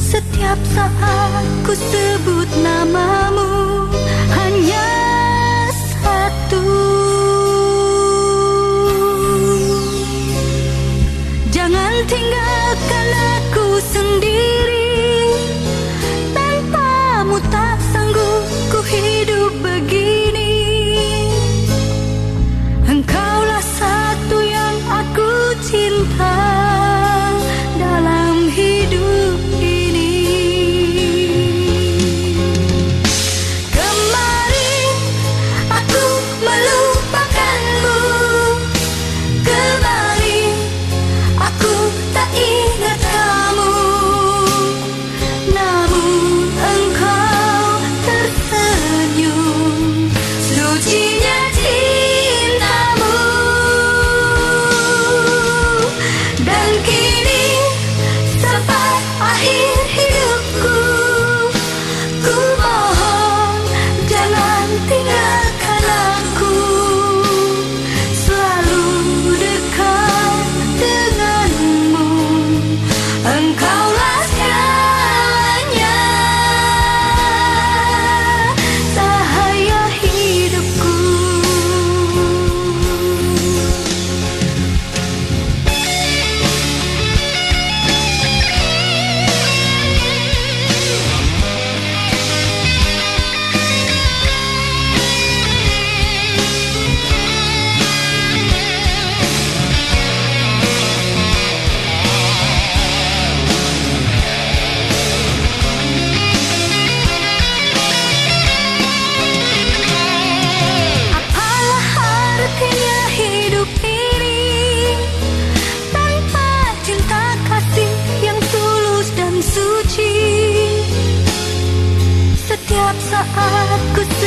setiap saat ku sebut namamu Setiap saat